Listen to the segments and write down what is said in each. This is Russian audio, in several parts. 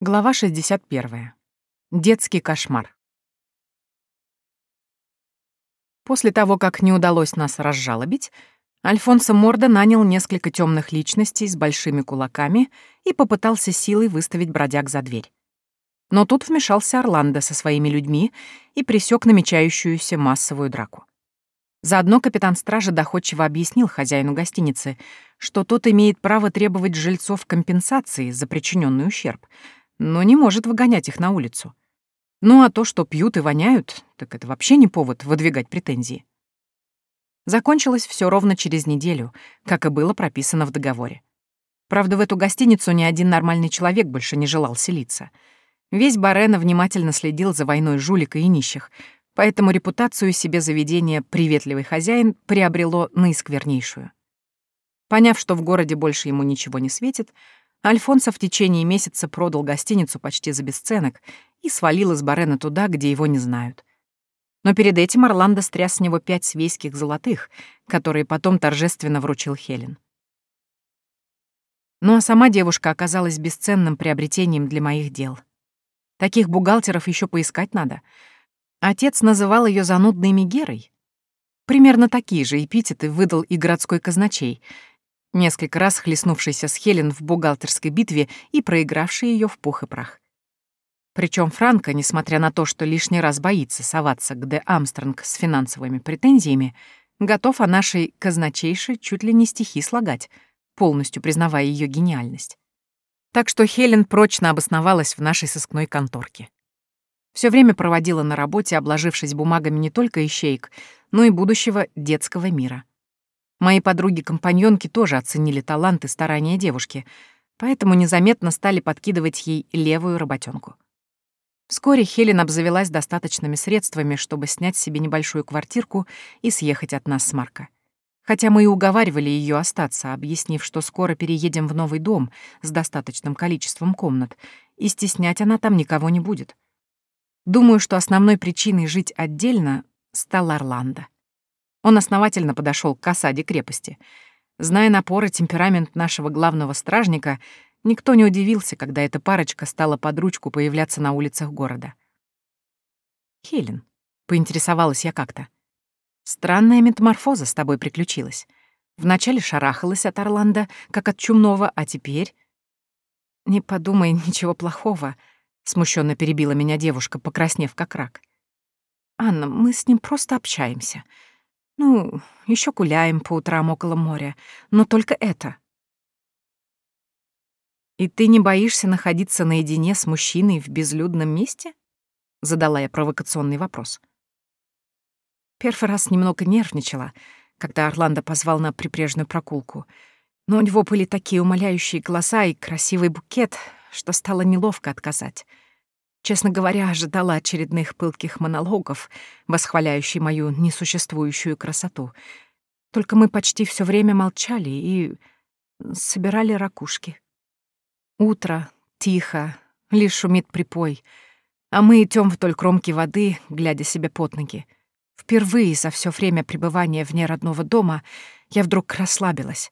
Глава 61. Детский кошмар. После того, как не удалось нас разжалобить, Альфонсо Морда нанял несколько темных личностей с большими кулаками и попытался силой выставить бродяг за дверь. Но тут вмешался Орландо со своими людьми и пресек намечающуюся массовую драку. Заодно капитан стражи доходчиво объяснил хозяину гостиницы, что тот имеет право требовать жильцов компенсации за причиненный ущерб — но не может выгонять их на улицу. Ну а то, что пьют и воняют, так это вообще не повод выдвигать претензии. Закончилось все ровно через неделю, как и было прописано в договоре. Правда, в эту гостиницу ни один нормальный человек больше не желал селиться. Весь Барена внимательно следил за войной жулика и нищих, поэтому репутацию себе заведения «приветливый хозяин» приобрело наисквернейшую. Поняв, что в городе больше ему ничего не светит, Альфонсо в течение месяца продал гостиницу почти за бесценок и свалил из Барена туда, где его не знают. Но перед этим Орландо стряс с него пять свейских золотых, которые потом торжественно вручил Хелен. Ну а сама девушка оказалась бесценным приобретением для моих дел. Таких бухгалтеров еще поискать надо. Отец называл ее занудной Мегерой. Примерно такие же эпитеты выдал и городской казначей — несколько раз хлестнувшийся с Хелен в бухгалтерской битве и проигравший ее в пух и прах. Причем Франко, несмотря на то, что лишний раз боится соваться к Де Амстронг с финансовыми претензиями, готов о нашей казначейшей чуть ли не стихи слагать, полностью признавая ее гениальность. Так что Хелен прочно обосновалась в нашей сыскной конторке. Все время проводила на работе, обложившись бумагами не только ищеек, но и будущего детского мира. Мои подруги-компаньонки тоже оценили талант и старания девушки, поэтому незаметно стали подкидывать ей левую работенку. Вскоре Хелен обзавелась достаточными средствами, чтобы снять себе небольшую квартирку и съехать от нас с Марка. Хотя мы и уговаривали ее остаться, объяснив, что скоро переедем в новый дом с достаточным количеством комнат, и стеснять она там никого не будет. Думаю, что основной причиной жить отдельно стал Орландо. Он основательно подошел к осаде крепости. Зная напор и темперамент нашего главного стражника, никто не удивился, когда эта парочка стала под ручку появляться на улицах города. «Хелен», — поинтересовалась я как-то, — «странная метаморфоза с тобой приключилась. Вначале шарахалась от Орландо, как от чумного, а теперь...» «Не подумай ничего плохого», — смущенно перебила меня девушка, покраснев как рак. «Анна, мы с ним просто общаемся. Ну, еще гуляем по утрам около моря, но только это. И ты не боишься находиться наедине с мужчиной в безлюдном месте? Задала я провокационный вопрос. Первый раз немного нервничала, когда Орландо позвал на прибрежную прогулку, но у него были такие умоляющие глаза и красивый букет, что стало неловко отказать. Честно говоря, ожидала очередных пылких монологов, восхваляющих мою несуществующую красоту. Только мы почти все время молчали и собирали ракушки. Утро, тихо, лишь шумит припой, а мы идем вдоль кромки воды, глядя себе под ноги. Впервые за все время пребывания вне родного дома я вдруг расслабилась.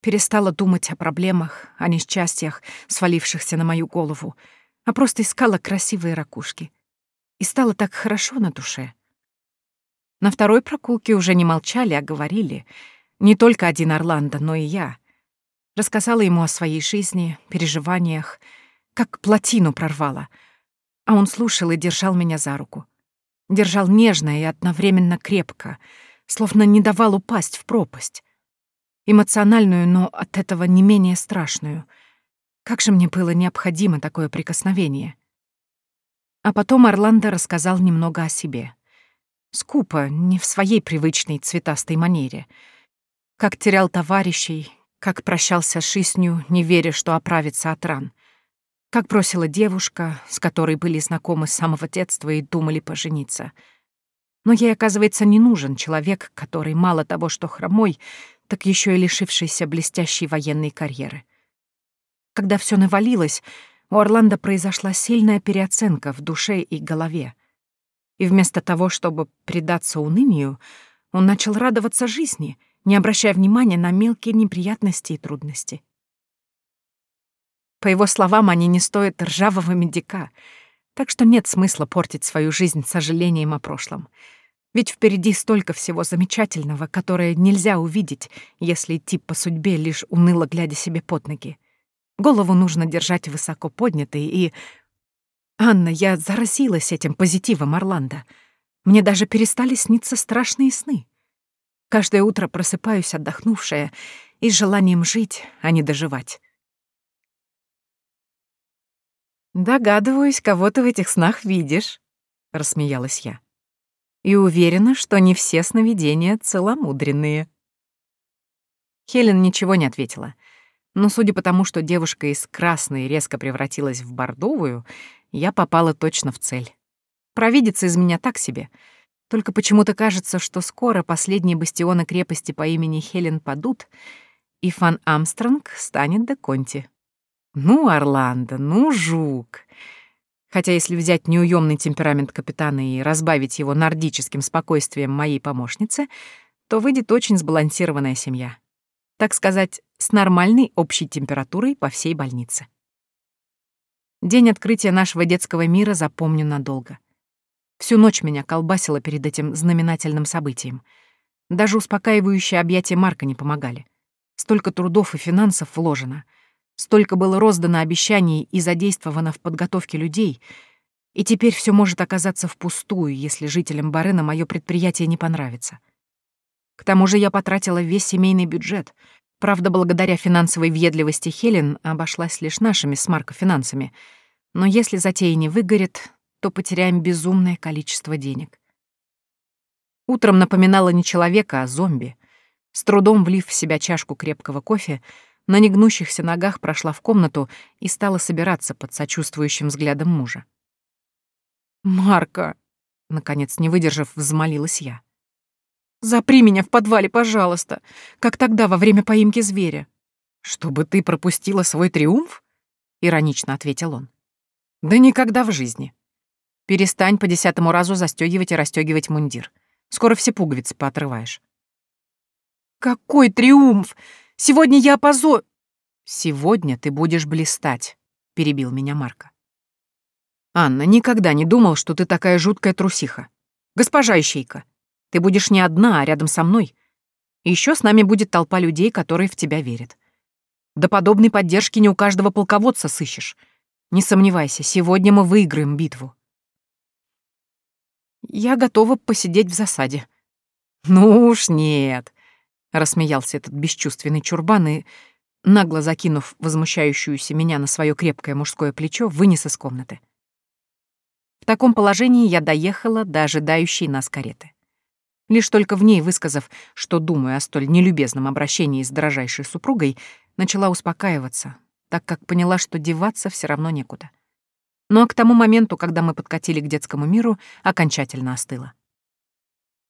Перестала думать о проблемах, о несчастьях, свалившихся на мою голову — а просто искала красивые ракушки. И стало так хорошо на душе. На второй прогулке уже не молчали, а говорили. Не только один Орландо, но и я. Рассказала ему о своей жизни, переживаниях, как плотину прорвала. А он слушал и держал меня за руку. Держал нежно и одновременно крепко, словно не давал упасть в пропасть. Эмоциональную, но от этого не менее страшную — как же мне было необходимо такое прикосновение? А потом Орландо рассказал немного о себе. Скупо, не в своей привычной цветастой манере. Как терял товарищей, как прощался с жизнью, не веря, что оправится от ран. Как бросила девушка, с которой были знакомы с самого детства и думали пожениться. Но ей, оказывается, не нужен человек, который мало того, что хромой, так еще и лишившийся блестящей военной карьеры. Когда все навалилось, у Орландо произошла сильная переоценка в душе и голове. И вместо того, чтобы предаться унынию, он начал радоваться жизни, не обращая внимания на мелкие неприятности и трудности. По его словам, они не стоят ржавого медика, так что нет смысла портить свою жизнь сожалением о прошлом. Ведь впереди столько всего замечательного, которое нельзя увидеть, если идти по судьбе, лишь уныло глядя себе под ноги. Голову нужно держать высоко поднятой и... Анна, я заразилась этим позитивом Орландо. Мне даже перестали сниться страшные сны. Каждое утро просыпаюсь отдохнувшая и с желанием жить, а не доживать. «Догадываюсь, кого ты в этих снах видишь», — рассмеялась я. «И уверена, что не все сновидения целомудренные». Хелен ничего не ответила, но судя по тому, что девушка из красной резко превратилась в бордовую, я попала точно в цель. Провидица из меня так себе. Только почему-то кажется, что скоро последние бастионы крепости по имени Хелен падут, и Фан Амстронг станет до Конти. Ну, Орландо, ну, жук. Хотя если взять неуемный темперамент капитана и разбавить его нордическим спокойствием моей помощницы, то выйдет очень сбалансированная семья. Так сказать, с нормальной общей температурой по всей больнице. День открытия нашего детского мира запомню надолго. Всю ночь меня колбасило перед этим знаменательным событием. Даже успокаивающие объятия Марка не помогали. Столько трудов и финансов вложено — Столько было роздано обещаний и задействовано в подготовке людей, и теперь все может оказаться впустую, если жителям Барена мое предприятие не понравится. К тому же я потратила весь семейный бюджет. Правда, благодаря финансовой въедливости Хелен обошлась лишь нашими с Марко финансами. Но если затея не выгорит, то потеряем безумное количество денег. Утром напоминала не человека, а зомби. С трудом влив в себя чашку крепкого кофе, на негнущихся ногах прошла в комнату и стала собираться под сочувствующим взглядом мужа. «Марка!» — наконец, не выдержав, взмолилась я. «Запри меня в подвале, пожалуйста, как тогда во время поимки зверя». «Чтобы ты пропустила свой триумф?» — иронично ответил он. «Да никогда в жизни. Перестань по десятому разу застёгивать и расстёгивать мундир. Скоро все пуговицы поотрываешь». «Какой триумф! Сегодня я опозор...» «Сегодня ты будешь блистать», — перебил меня Марка. «Анна, никогда не думал, что ты такая жуткая трусиха. Госпожа Ищейка, ты будешь не одна, а рядом со мной. И еще с нами будет толпа людей, которые в тебя верят. До подобной поддержки не у каждого полководца сыщешь. Не сомневайся, сегодня мы выиграем битву». «Я готова посидеть в засаде». «Ну уж нет», Рассмеялся этот бесчувственный чурбан и, нагло закинув возмущающуюся меня на свое крепкое мужское плечо, вынес из комнаты. В таком положении я доехала до ожидающей нас кареты. Лишь только в ней, высказав, что думаю о столь нелюбезном обращении с дорожайшей супругой, начала успокаиваться, так как поняла, что деваться все равно некуда. Но к тому моменту, когда мы подкатили к детскому миру, окончательно остыла.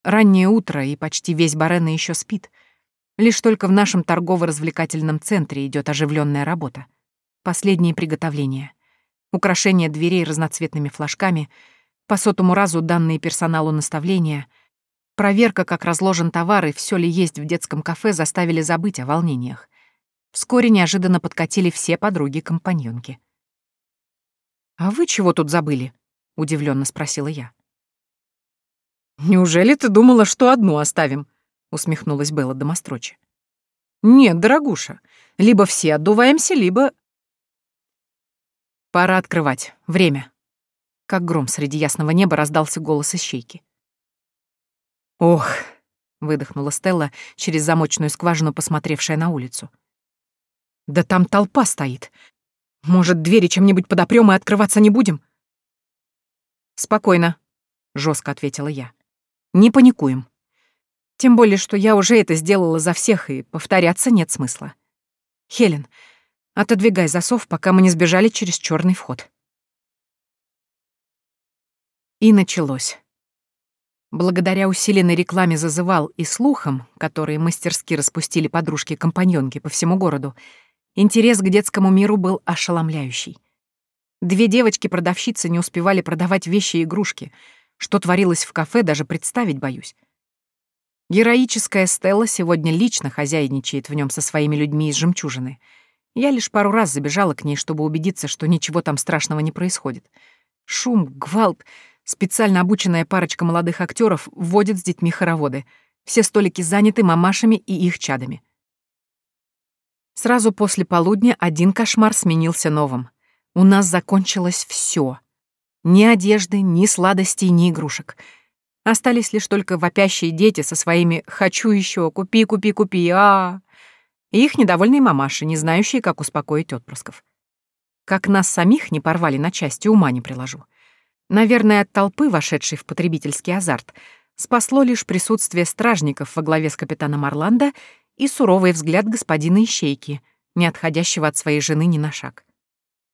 Раннее утро, и почти весь Барена еще спит — Лишь только в нашем торгово-развлекательном центре идет оживленная работа. Последние приготовления. Украшение дверей разноцветными флажками, по сотому разу данные персоналу наставления, проверка, как разложен товар и все ли есть в детском кафе, заставили забыть о волнениях. Вскоре неожиданно подкатили все подруги-компаньонки. «А вы чего тут забыли?» — удивленно спросила я. «Неужели ты думала, что одну оставим?» усмехнулась Белла Домострочи. Нет, дорогуша, либо все отдуваемся, либо... Пора открывать. Время. Как гром среди ясного неба раздался голос ищейки. Ох, выдохнула Стелла через замочную скважину, посмотревшая на улицу. Да там толпа стоит. Может, двери чем-нибудь подопрём и открываться не будем? Спокойно, жестко ответила я. Не паникуем. Тем более, что я уже это сделала за всех, и повторяться нет смысла. Хелен, отодвигай засов, пока мы не сбежали через черный вход. И началось. Благодаря усиленной рекламе зазывал и слухам, которые мастерски распустили подружки-компаньонки по всему городу, интерес к детскому миру был ошеломляющий. Две девочки-продавщицы не успевали продавать вещи и игрушки. Что творилось в кафе, даже представить боюсь. Героическая Стелла сегодня лично хозяйничает в нем со своими людьми из жемчужины. Я лишь пару раз забежала к ней, чтобы убедиться, что ничего там страшного не происходит. Шум, гвалт, специально обученная парочка молодых актеров вводит с детьми хороводы. Все столики заняты мамашами и их чадами. Сразу после полудня один кошмар сменился новым. У нас закончилось все. Ни одежды, ни сладостей, ни игрушек. Остались лишь только вопящие дети со своими «хочу еще, купи, купи, купи, а, и их недовольные мамаши, не знающие, как успокоить отпрысков. Как нас самих не порвали на части, ума не приложу. Наверное, от толпы, вошедшей в потребительский азарт, спасло лишь присутствие стражников во главе с капитаном Орландо и суровый взгляд господина Ищейки, не отходящего от своей жены ни на шаг.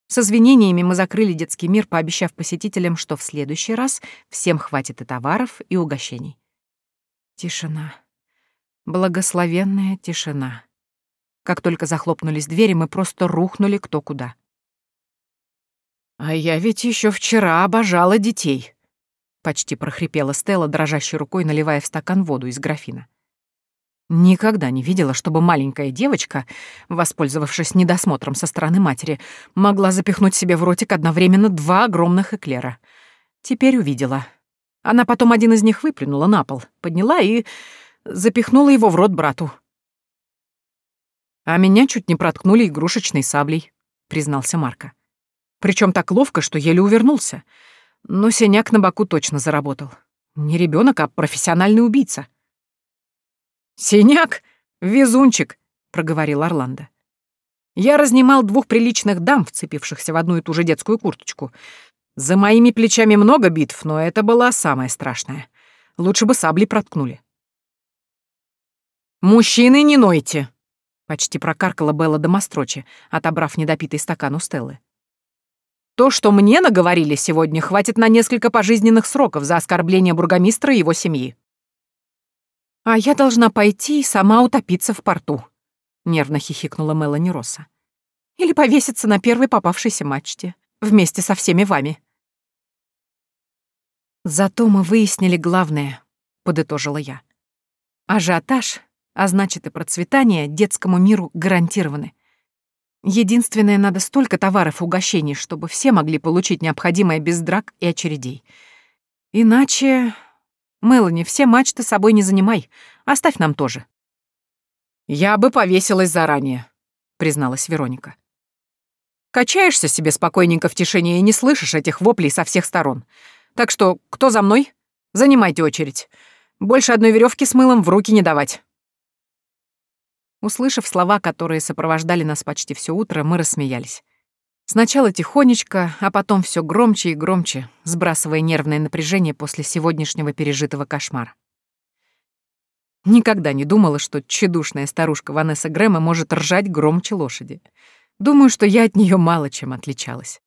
С извинениями мы закрыли детский мир, пообещав посетителям, что в следующий раз всем хватит и товаров, и угощений. Тишина. Благословенная тишина. Как только захлопнулись двери, мы просто рухнули кто куда. «А я ведь еще вчера обожала детей», — почти прохрипела Стелла, дрожащей рукой наливая в стакан воду из графина. Никогда не видела, чтобы маленькая девочка, воспользовавшись недосмотром со стороны матери, могла запихнуть себе в ротик одновременно два огромных эклера. Теперь увидела. Она потом один из них выплюнула на пол, подняла и запихнула его в рот брату. «А меня чуть не проткнули игрушечной саблей», — признался Марко. Причем так ловко, что еле увернулся. Но синяк на боку точно заработал. Не ребенок, а профессиональный убийца. «Синяк? Везунчик!» — проговорил Орландо. «Я разнимал двух приличных дам, вцепившихся в одну и ту же детскую курточку. За моими плечами много битв, но это была самая страшная. Лучше бы сабли проткнули». «Мужчины, не нойте!» — почти прокаркала Белла Домострочи, отобрав недопитый стакан у Стеллы. «То, что мне наговорили сегодня, хватит на несколько пожизненных сроков за оскорбление бургомистра и его семьи». «А я должна пойти и сама утопиться в порту», — нервно хихикнула Мелани Росса. «Или повеситься на первой попавшейся мачте, вместе со всеми вами». «Зато мы выяснили главное», — подытожила я. «Ажиотаж, а значит и процветание, детскому миру гарантированы. Единственное, надо столько товаров и угощений, чтобы все могли получить необходимое без драк и очередей. Иначе «Мелани, все мачты собой не занимай. Оставь нам тоже». «Я бы повесилась заранее», — призналась Вероника. «Качаешься себе спокойненько в тишине и не слышишь этих воплей со всех сторон. Так что, кто за мной? Занимайте очередь. Больше одной веревки с мылом в руки не давать». Услышав слова, которые сопровождали нас почти все утро, мы рассмеялись. Сначала тихонечко, а потом все громче и громче, сбрасывая нервное напряжение после сегодняшнего пережитого кошмара. Никогда не думала, что тщедушная старушка Ванесса Грэма может ржать громче лошади. Думаю, что я от нее мало чем отличалась.